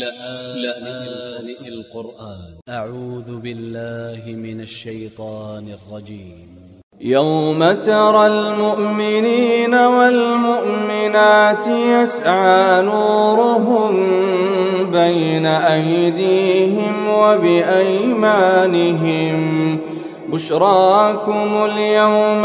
لآن القرآن. أ ع و ذ ب ا ل ل ه من ا ل ش ي ط ا ن ا ل ج ي م يوم ترى المؤمنين والمؤمنات يسعى نورهم بين أيديهم وبأيمانهم. بشراكم اليوم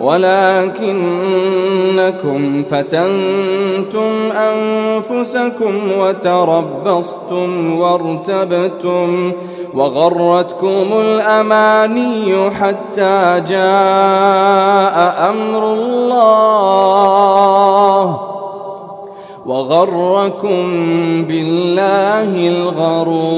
ولكنكم فتنتم أنفسكم وتربصتم وارتبتم وغرتكم الأماني حتى جاء أمر الله وغركم بالله الغرور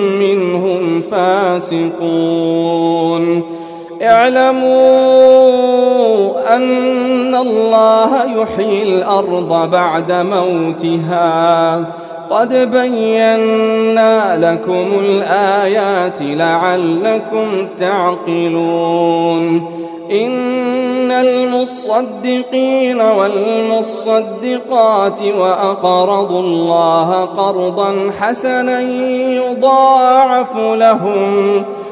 منهم فاسقون. اعلموا أن الله يحيي الأرض بعد موتها. قد بينا لكم الآيات لعلكم تعقلون. إن المصدقين والمصدقات وأقرضوا الله قرضا حسنا يضاعف لهم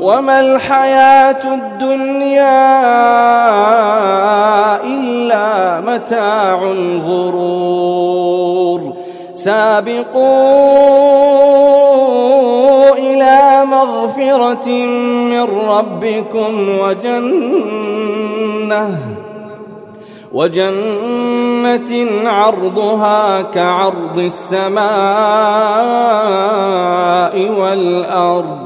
وما الحياة الدنيا إلا متاع الغرور. سابقوا إلى مغفرة من ربكم وجنة وجنة عرضها كعرض السماء والأرض.